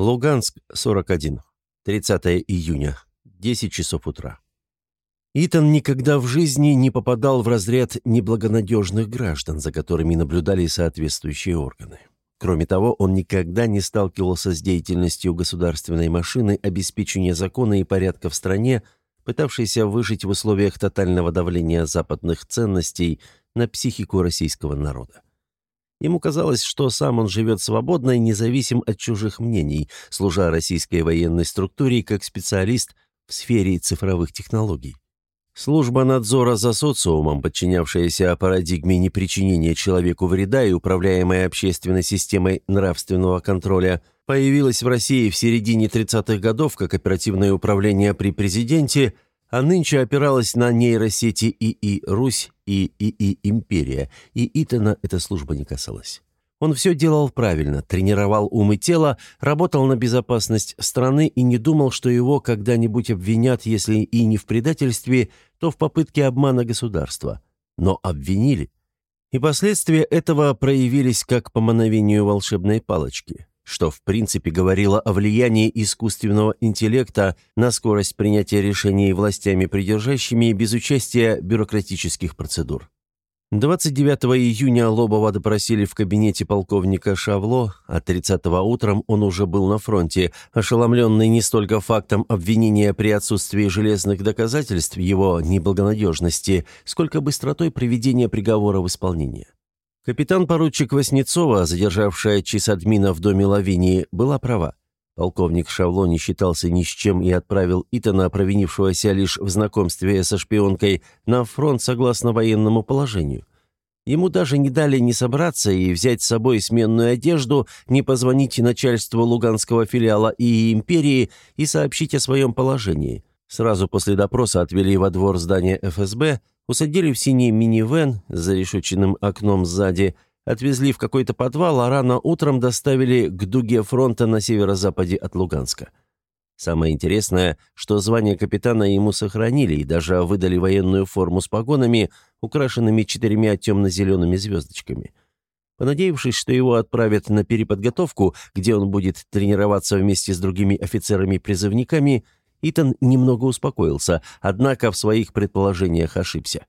Луганск, 41. 30 июня. 10 часов утра. Итан никогда в жизни не попадал в разряд неблагонадежных граждан, за которыми наблюдали соответствующие органы. Кроме того, он никогда не сталкивался с деятельностью государственной машины обеспечения закона и порядка в стране, пытавшейся выжить в условиях тотального давления западных ценностей на психику российского народа. Ему казалось, что сам он живет свободно и независим от чужих мнений, служа российской военной структуре как специалист в сфере цифровых технологий. Служба надзора за социумом, подчинявшаяся парадигме непричинения человеку вреда и управляемая общественной системой нравственного контроля, появилась в России в середине 30-х годов как оперативное управление при президенте – а нынче опиралась на нейросети ИИ «Русь» и ИИ «Империя», и Итана эта служба не касалась. Он все делал правильно, тренировал ум и тело, работал на безопасность страны и не думал, что его когда-нибудь обвинят, если и не в предательстве, то в попытке обмана государства. Но обвинили. И последствия этого проявились как по мановению волшебной палочки что в принципе говорило о влиянии искусственного интеллекта на скорость принятия решений властями придержащими без участия бюрократических процедур. 29 июня Лобова допросили в кабинете полковника Шавло, а 30 утром он уже был на фронте, ошеломленный не столько фактом обвинения при отсутствии железных доказательств его неблагонадежности, сколько быстротой приведения приговора в исполнение. Капитан-поручик Васнецова, задержавшая чисадмина в доме Лавинии, была права. Полковник Шавло не считался ни с чем и отправил Итана, провинившегося лишь в знакомстве со шпионкой, на фронт согласно военному положению. Ему даже не дали ни собраться и взять с собой сменную одежду, не позвонить начальству луганского филиала и империи и сообщить о своем положении. Сразу после допроса отвели во двор здания ФСБ, Усадили в синий минивэн с зарешеченным окном сзади, отвезли в какой-то подвал, а рано утром доставили к дуге фронта на северо-западе от Луганска. Самое интересное, что звание капитана ему сохранили и даже выдали военную форму с погонами, украшенными четырьмя темно-зелеными звездочками. Понадеявшись, что его отправят на переподготовку, где он будет тренироваться вместе с другими офицерами-призывниками, Итан немного успокоился, однако в своих предположениях ошибся.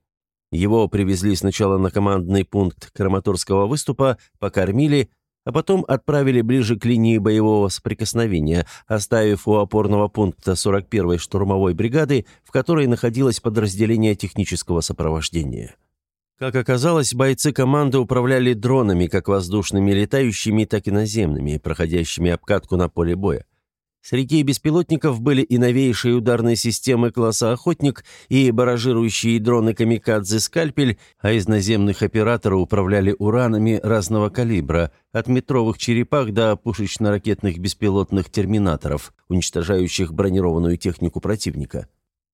Его привезли сначала на командный пункт Краматорского выступа, покормили, а потом отправили ближе к линии боевого соприкосновения, оставив у опорного пункта 41-й штурмовой бригады, в которой находилось подразделение технического сопровождения. Как оказалось, бойцы команды управляли дронами, как воздушными летающими, так и наземными, проходящими обкатку на поле боя. Среди беспилотников были и новейшие ударные системы класса «Охотник», и баражирующие дроны «Камикадзе» «Скальпель», а из наземных операторов управляли уранами разного калибра, от метровых черепах до пушечно-ракетных беспилотных терминаторов, уничтожающих бронированную технику противника.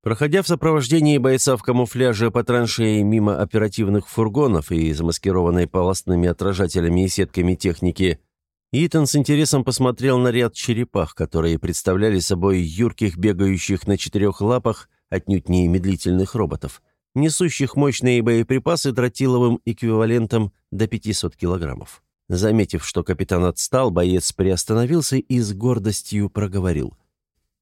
Проходя в сопровождении бойца в камуфляже по траншеи мимо оперативных фургонов и замаскированной полостными отражателями и сетками техники, Итан с интересом посмотрел на ряд черепах, которые представляли собой юрких, бегающих на четырех лапах, отнюдь не медлительных роботов, несущих мощные боеприпасы тротиловым эквивалентом до 500 килограммов. Заметив, что капитан отстал, боец приостановился и с гордостью проговорил.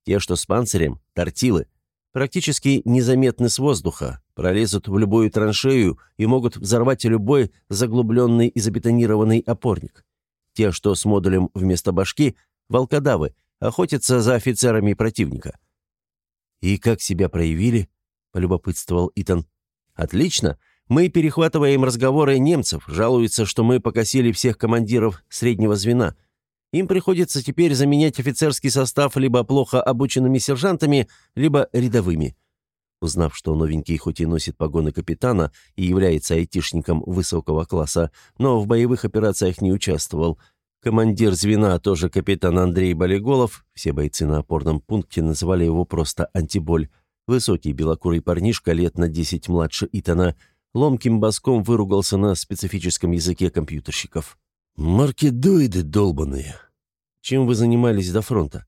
«Те, что с панцирем, тортилы, практически незаметны с воздуха, пролезут в любую траншею и могут взорвать любой заглубленный и забетонированный опорник. Те, что с модулем вместо башки, волкодавы, охотятся за офицерами противника. «И как себя проявили?» — полюбопытствовал Итан. «Отлично. Мы перехватываем разговоры немцев, жалуются, что мы покосили всех командиров среднего звена. Им приходится теперь заменять офицерский состав либо плохо обученными сержантами, либо рядовыми. Узнав, что новенький хоть и носит погоны капитана и является айтишником высокого класса, но в боевых операциях не участвовал, командир звена, тоже капитан Андрей Болеголов, все бойцы на опорном пункте называли его просто «антиболь», высокий белокурый парнишка лет на 10 младше Итана, ломким боском выругался на специфическом языке компьютерщиков. «Маркетоиды долбаные! Чем вы занимались до фронта?»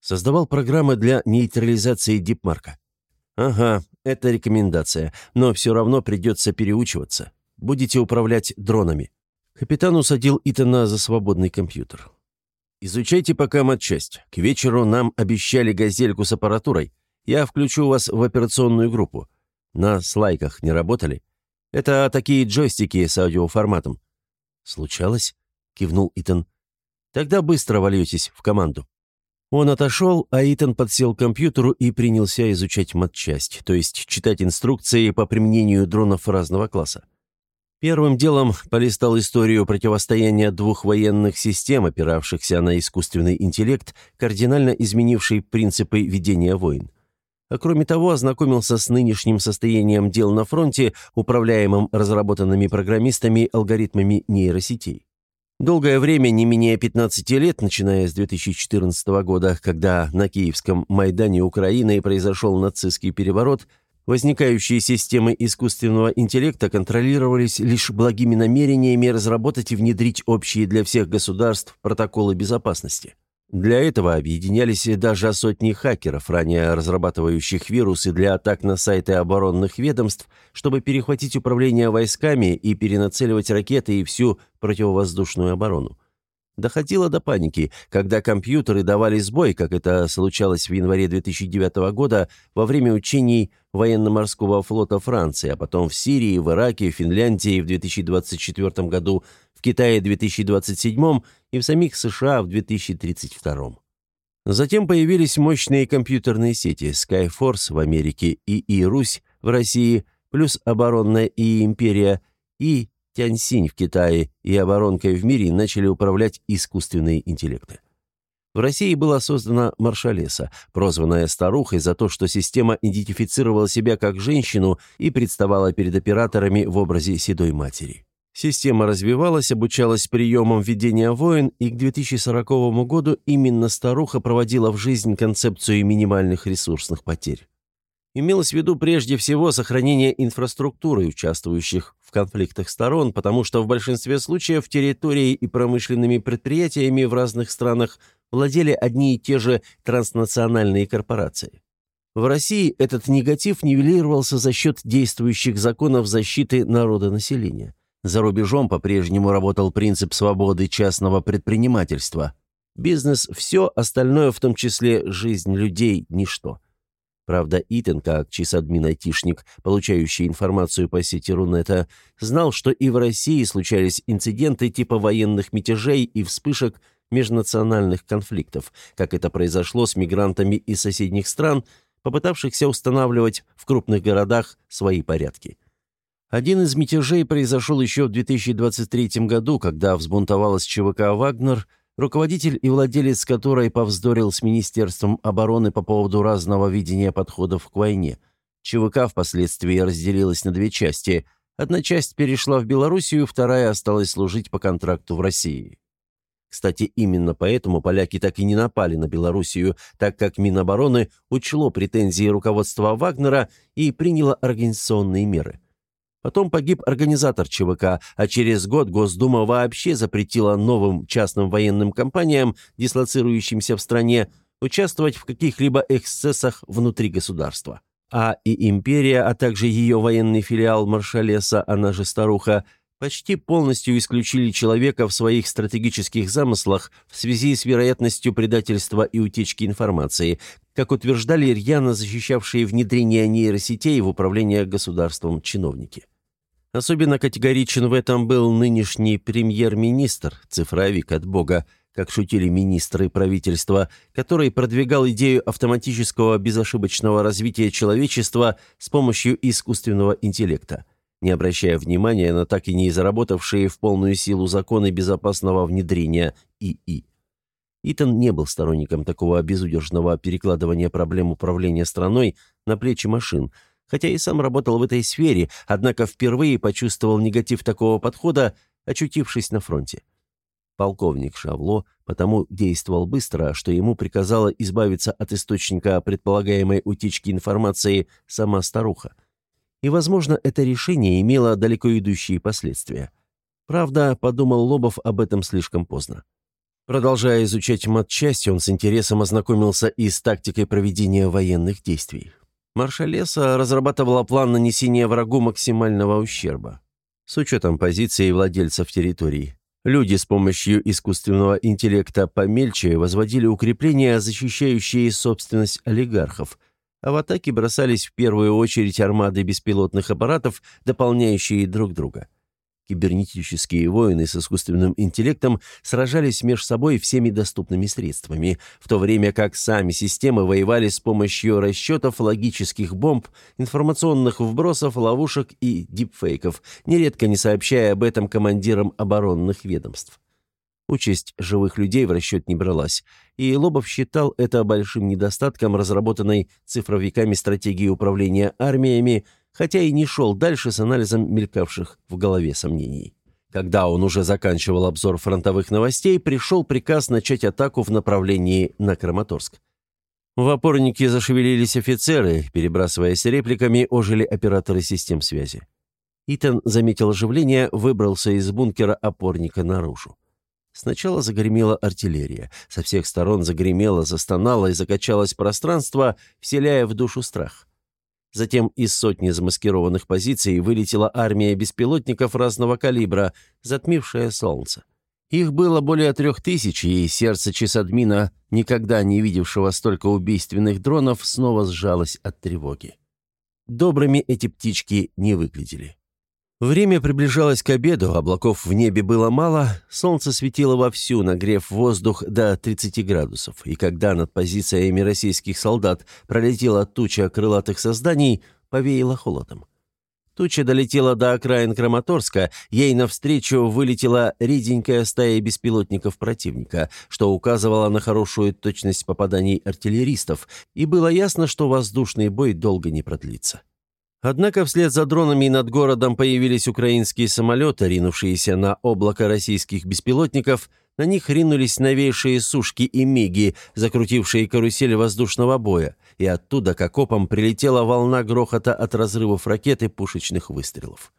Создавал программы для нейтрализации дипмарка. «Ага, это рекомендация, но все равно придется переучиваться. Будете управлять дронами». Капитан усадил Итана за свободный компьютер. «Изучайте пока матчасть. К вечеру нам обещали газельку с аппаратурой. Я включу вас в операционную группу. На слайках не работали? Это такие джойстики с аудиоформатом». «Случалось?» — кивнул Итан. «Тогда быстро вольетесь в команду». Он отошел, а Итан подсел к компьютеру и принялся изучать матчасть, то есть читать инструкции по применению дронов разного класса. Первым делом полистал историю противостояния двух военных систем, опиравшихся на искусственный интеллект, кардинально изменивший принципы ведения войн. А кроме того, ознакомился с нынешним состоянием дел на фронте, управляемым разработанными программистами алгоритмами нейросетей. Долгое время, не менее 15 лет, начиная с 2014 года, когда на Киевском Майдане Украины произошел нацистский переворот, возникающие системы искусственного интеллекта контролировались лишь благими намерениями разработать и внедрить общие для всех государств протоколы безопасности. Для этого объединялись даже сотни хакеров, ранее разрабатывающих вирусы для атак на сайты оборонных ведомств, чтобы перехватить управление войсками и перенацеливать ракеты и всю противовоздушную оборону. Доходило до паники, когда компьютеры давали сбой, как это случалось в январе 2009 года во время учений военно-морского флота Франции, а потом в Сирии, в Ираке, Финляндии в 2024 году, Китае в 2027 и в самих США в 2032. Затем появились мощные компьютерные сети Skyforce в Америке и И-Русь в России, плюс оборонная и империя, и Тяньсинь в Китае и оборонкой в мире начали управлять искусственные интеллекты. В России была создана Маршалеса, прозванная старухой за то, что система идентифицировала себя как женщину и представала перед операторами в образе седой матери. Система развивалась, обучалась приемам ведения войн, и к 2040 году именно старуха проводила в жизнь концепцию минимальных ресурсных потерь. Имелось в виду прежде всего сохранение инфраструктуры, участвующих в конфликтах сторон, потому что в большинстве случаев территорией и промышленными предприятиями в разных странах владели одни и те же транснациональные корпорации. В России этот негатив нивелировался за счет действующих законов защиты народа-населения. За рубежом по-прежнему работал принцип свободы частного предпринимательства. Бизнес – все, остальное, в том числе жизнь людей – ничто. Правда, Итан, как чисадмин-айтишник, получающий информацию по сети Рунета, знал, что и в России случались инциденты типа военных мятежей и вспышек межнациональных конфликтов, как это произошло с мигрантами из соседних стран, попытавшихся устанавливать в крупных городах свои порядки. Один из мятежей произошел еще в 2023 году, когда взбунтовалась ЧВК «Вагнер», руководитель и владелец которой повздорил с Министерством обороны по поводу разного видения подходов к войне. ЧВК впоследствии разделилась на две части. Одна часть перешла в Белоруссию, вторая осталась служить по контракту в России. Кстати, именно поэтому поляки так и не напали на Белоруссию, так как Минобороны учло претензии руководства Вагнера и приняло организационные меры. Потом погиб организатор ЧВК, а через год Госдума вообще запретила новым частным военным компаниям, дислоцирующимся в стране, участвовать в каких-либо эксцессах внутри государства. А и империя, а также ее военный филиал Маршалеса, она же старуха, почти полностью исключили человека в своих стратегических замыслах в связи с вероятностью предательства и утечки информации, как утверждали рьяно защищавшие внедрение нейросетей в управление государством чиновники. Особенно категоричен в этом был нынешний премьер-министр, цифровик от бога, как шутили министры правительства, который продвигал идею автоматического безошибочного развития человечества с помощью искусственного интеллекта, не обращая внимания на так и не заработавшие в полную силу законы безопасного внедрения ИИ. Итан не был сторонником такого безудержного перекладывания проблем управления страной на плечи машин – хотя и сам работал в этой сфере, однако впервые почувствовал негатив такого подхода, очутившись на фронте. Полковник Шавло потому действовал быстро, что ему приказала избавиться от источника предполагаемой утечки информации сама старуха. И, возможно, это решение имело далеко идущие последствия. Правда, подумал Лобов об этом слишком поздно. Продолжая изучать матчасть, он с интересом ознакомился и с тактикой проведения военных действий. Маршалеса разрабатывала план нанесения врагу максимального ущерба с учетом позиции владельцев территории. Люди с помощью искусственного интеллекта помельче возводили укрепления, защищающие собственность олигархов, а в атаке бросались в первую очередь армады беспилотных аппаратов, дополняющие друг друга. Кибернетические воины с искусственным интеллектом сражались между собой всеми доступными средствами, в то время как сами системы воевали с помощью расчетов, логических бомб, информационных вбросов, ловушек и дипфейков, нередко не сообщая об этом командирам оборонных ведомств. Участь живых людей в расчет не бралась, и Лобов считал это большим недостатком разработанной цифровиками стратегии управления армиями, хотя и не шел дальше с анализом мелькавших в голове сомнений. Когда он уже заканчивал обзор фронтовых новостей, пришел приказ начать атаку в направлении на Краматорск. В опорнике зашевелились офицеры, перебрасываясь репликами, ожили операторы систем связи. Итан заметил оживление, выбрался из бункера опорника наружу. Сначала загремела артиллерия. Со всех сторон загремело, застонало и закачалось пространство, вселяя в душу страх. Затем из сотни замаскированных позиций вылетела армия беспилотников разного калибра, затмившая солнце. Их было более трех тысяч, и сердце Чесадмина, никогда не видевшего столько убийственных дронов, снова сжалось от тревоги. Добрыми эти птички не выглядели. Время приближалось к обеду, облаков в небе было мало, солнце светило вовсю, нагрев воздух до 30 градусов, и когда над позициями российских солдат пролетела туча крылатых созданий, повеяло холодом. Туча долетела до окраин Краматорска, ей навстречу вылетела реденькая стая беспилотников противника, что указывало на хорошую точность попаданий артиллеристов, и было ясно, что воздушный бой долго не продлится. Однако вслед за дронами над городом появились украинские самолеты, ринувшиеся на облако российских беспилотников. На них ринулись новейшие сушки и миги, закрутившие карусель воздушного боя, и оттуда к окопам прилетела волна грохота от разрывов ракет и пушечных выстрелов.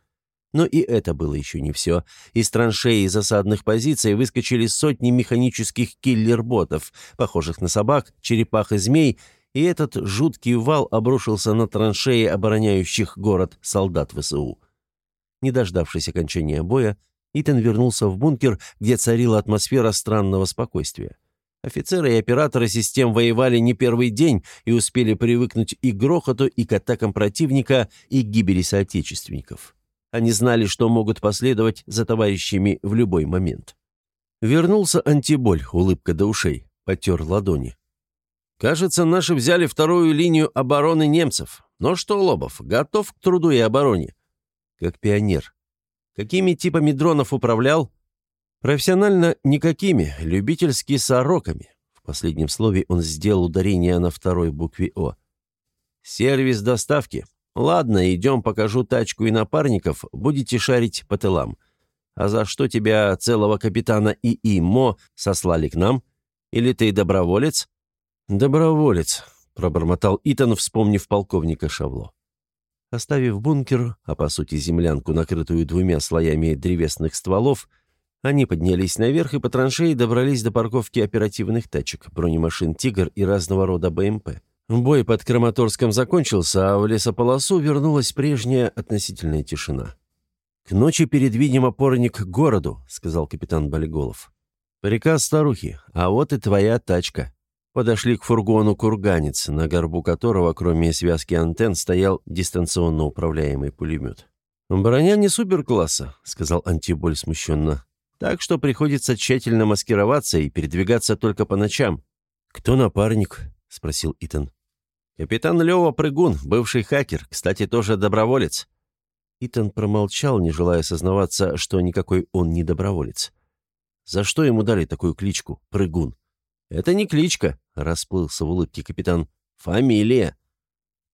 Но и это было еще не все. Из траншеи и засадных позиций выскочили сотни механических киллер-ботов, похожих на собак, черепах и змей, и этот жуткий вал обрушился на траншеи обороняющих город солдат ВСУ. Не дождавшись окончания боя, Итан вернулся в бункер, где царила атмосфера странного спокойствия. Офицеры и операторы систем воевали не первый день и успели привыкнуть и к грохоту, и к атакам противника, и к гибели соотечественников. Они знали, что могут последовать за товарищами в любой момент. Вернулся антиболь, улыбка до ушей, потер ладони. Кажется, наши взяли вторую линию обороны немцев. Но что, Лобов, готов к труду и обороне? Как пионер. Какими типами дронов управлял? Профессионально никакими, любительски сороками. В последнем слове он сделал ударение на второй букве «О». Сервис доставки. Ладно, идем, покажу тачку и напарников, будете шарить по тылам. А за что тебя, целого капитана ИИ МО, сослали к нам? Или ты доброволец? «Доброволец», — пробормотал Итан, вспомнив полковника Шавло. Оставив бункер, а по сути землянку, накрытую двумя слоями древесных стволов, они поднялись наверх и по траншеи добрались до парковки оперативных тачек, бронемашин «Тигр» и разного рода БМП. Бой под Краматорском закончился, а в лесополосу вернулась прежняя относительная тишина. «К ночи передвинем опорник к городу», — сказал капитан Болиголов. «Приказ старухи, а вот и твоя тачка». Подошли к фургону «Курганец», на горбу которого, кроме связки антенн, стоял дистанционно управляемый пулемет. «Броня не суперкласса», — сказал Антиболь смущенно. «Так что приходится тщательно маскироваться и передвигаться только по ночам». «Кто напарник?» — спросил Итан. «Капитан Лева Прыгун, бывший хакер, кстати, тоже доброволец». Итан промолчал, не желая сознаваться, что никакой он не доброволец. За что ему дали такую кличку «Прыгун»? «Это не кличка», — расплылся в улыбке капитан. «Фамилия».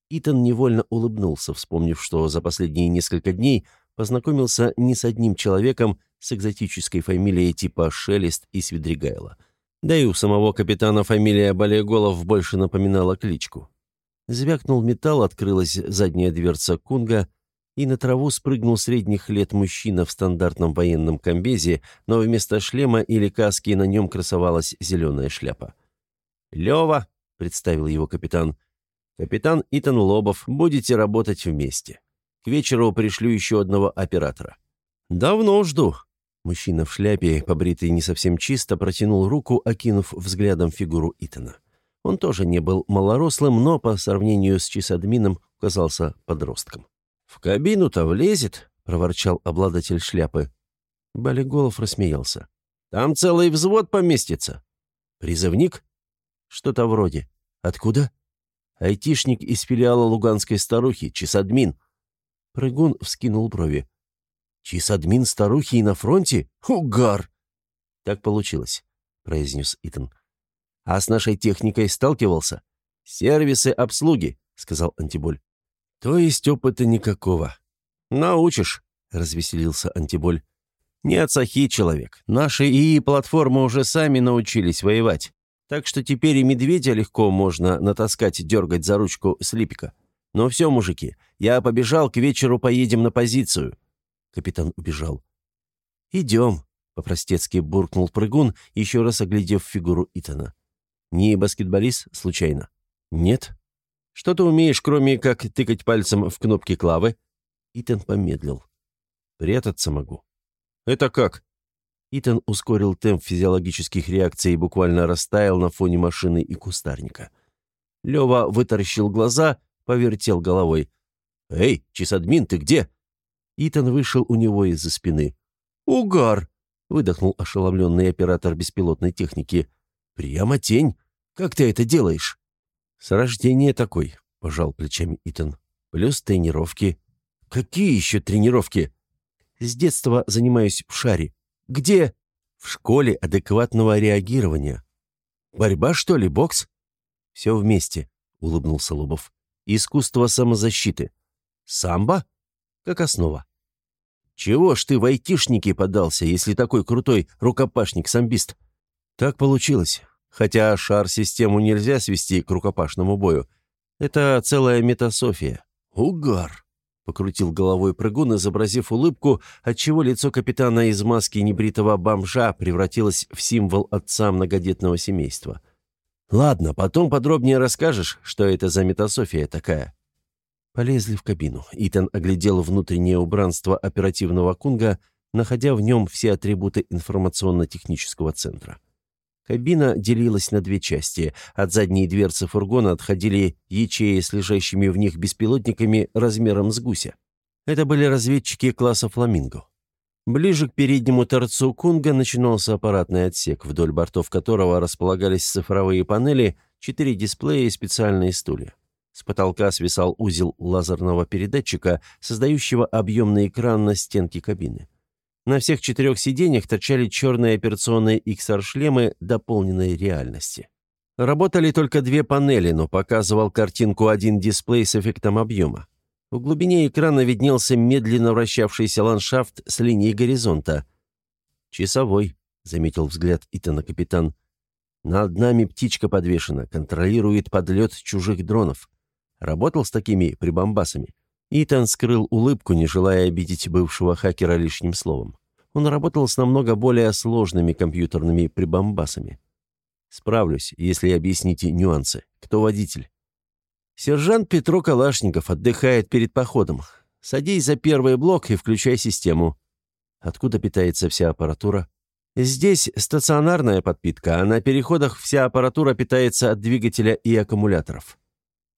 Итан невольно улыбнулся, вспомнив, что за последние несколько дней познакомился не с одним человеком с экзотической фамилией типа Шелест и Свидригайло. Да и у самого капитана фамилия Болеголов больше напоминала кличку. Звякнул металл, открылась задняя дверца Кунга — и на траву спрыгнул средних лет мужчина в стандартном военном комбезе, но вместо шлема или каски на нем красовалась зеленая шляпа. «Лева», — представил его капитан, — «капитан Итан Лобов, будете работать вместе. К вечеру пришлю еще одного оператора». «Давно жду». Мужчина в шляпе, побритый не совсем чисто, протянул руку, окинув взглядом фигуру Итана. Он тоже не был малорослым, но по сравнению с чисадмином казался подростком. «В кабину-то влезет», — проворчал обладатель шляпы. Болиголов рассмеялся. «Там целый взвод поместится». «Призывник?» «Что-то вроде. Откуда?» «Айтишник из филиала луганской старухи, чисадмин». Прыгун вскинул брови. «Чисадмин старухи и на фронте? Угар!» «Так получилось», — произнес Итан. «А с нашей техникой сталкивался?» «Сервисы обслуги», — сказал Антиболь. «То есть опыта никакого». «Научишь», — развеселился Антиболь. «Не отсохи, человек. Наши ИИ-платформы уже сами научились воевать. Так что теперь и медведя легко можно натаскать, дергать за ручку слипика. Но все, мужики, я побежал, к вечеру поедем на позицию. Капитан убежал. «Идем», — по-простецки буркнул прыгун, еще раз оглядев фигуру Итана. «Не баскетболист, случайно?» «Нет». «Что ты умеешь, кроме как тыкать пальцем в кнопки клавы?» Итан помедлил. «Прятаться могу». «Это как?» Итан ускорил темп физиологических реакций и буквально растаял на фоне машины и кустарника. Лева вытаращил глаза, повертел головой. «Эй, чисадмин, ты где?» Итан вышел у него из-за спины. «Угар!» — выдохнул ошеломленный оператор беспилотной техники. «Прямо тень. Как ты это делаешь?» «С рождения такой», — пожал плечами Итан. «Плюс тренировки». «Какие еще тренировки?» «С детства занимаюсь в шаре». «Где?» «В школе адекватного реагирования». «Борьба, что ли, бокс?» «Все вместе», — улыбнулся Лобов. «Искусство самозащиты». «Самбо?» как основа. «Чего ж ты в айтишники подался, если такой крутой рукопашник-самбист?» «Так получилось. Хотя шар-систему нельзя свести к рукопашному бою. Это целая метасофия. Угар!» — покрутил головой прыгун, изобразив улыбку, отчего лицо капитана из маски небритого бомжа превратилось в символ отца многодетного семейства. «Ладно, потом подробнее расскажешь, что это за метасофия такая». Полезли в кабину. Итан оглядел внутреннее убранство оперативного кунга, находя в нем все атрибуты информационно-технического центра. Кабина делилась на две части. От задней дверцы фургона отходили ячеи с лежащими в них беспилотниками размером с гуся. Это были разведчики класса «Фламинго». Ближе к переднему торцу Кунга начинался аппаратный отсек, вдоль бортов которого располагались цифровые панели, четыре дисплея и специальные стулья. С потолка свисал узел лазерного передатчика, создающего объемный экран на стенке кабины. На всех четырех сиденьях торчали черные операционные XR-шлемы дополненной реальности. Работали только две панели, но показывал картинку один дисплей с эффектом объема. В глубине экрана виднелся медленно вращавшийся ландшафт с линией горизонта. «Часовой», — заметил взгляд Итана капитан. «Над нами птичка подвешена, контролирует подлет чужих дронов. Работал с такими прибамбасами. Итан скрыл улыбку, не желая обидеть бывшего хакера лишним словом. Он работал с намного более сложными компьютерными прибамбасами. Справлюсь, если объясните нюансы. Кто водитель? Сержант Петро Калашников отдыхает перед походом. Садись за первый блок и включай систему. Откуда питается вся аппаратура? Здесь стационарная подпитка, а на переходах вся аппаратура питается от двигателя и аккумуляторов.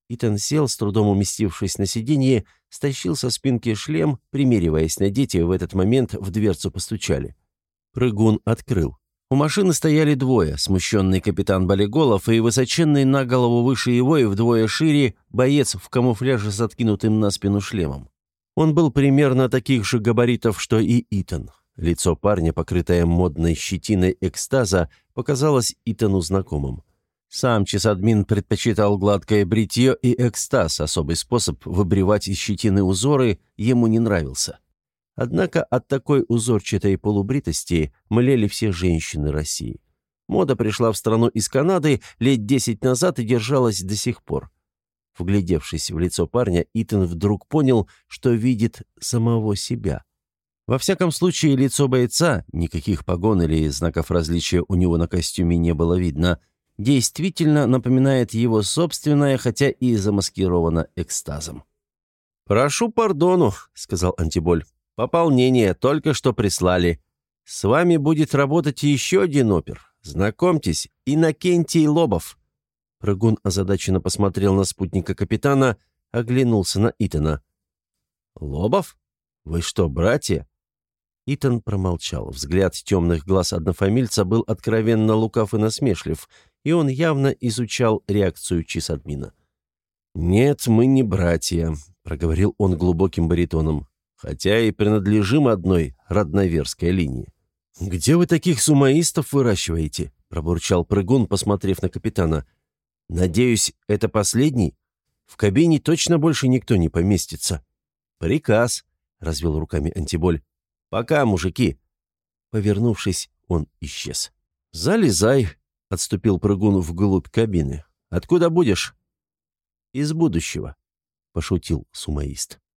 Итан сел, с трудом уместившись на сиденье, стащил со спинки шлем, примериваясь надеть, и в этот момент в дверцу постучали. Прыгун открыл. У машины стояли двое, смущенный капитан Болиголов и высоченный на голову выше его и вдвое шире боец в камуфляже с откинутым на спину шлемом. Он был примерно таких же габаритов, что и Итан. Лицо парня, покрытое модной щетиной экстаза, показалось Итану знакомым. Сам чесадмин предпочитал гладкое бритье и экстаз, особый способ выбривать из щетины узоры, ему не нравился. Однако от такой узорчатой полубритости млели все женщины России. Мода пришла в страну из Канады лет десять назад и держалась до сих пор. Вглядевшись в лицо парня, Итан вдруг понял, что видит самого себя. Во всяком случае, лицо бойца, никаких погон или знаков различия у него на костюме не было видно – действительно напоминает его собственное, хотя и замаскировано экстазом. «Прошу пардону», — сказал Антиболь. «Пополнение только что прислали». С вами будет работать еще один опер. Знакомьтесь, Иннокентий Лобов». Прыгун озадаченно посмотрел на спутника капитана, оглянулся на Итана. «Лобов? Вы что, братья?» Итан промолчал. Взгляд темных глаз однофамильца был откровенно лукав и насмешлив, и он явно изучал реакцию чисадмина. «Нет, мы не братья», — проговорил он глубоким баритоном, «хотя и принадлежим одной родноверской линии». «Где вы таких сумаистов выращиваете?» — пробурчал прыгун, посмотрев на капитана. «Надеюсь, это последний? В кабине точно больше никто не поместится». «Приказ», — развел руками антиболь. «Пока, мужики». Повернувшись, он исчез. «Залезай», — отступил прыгун вглубь кабины. «Откуда будешь?» «Из будущего», — пошутил сумаист.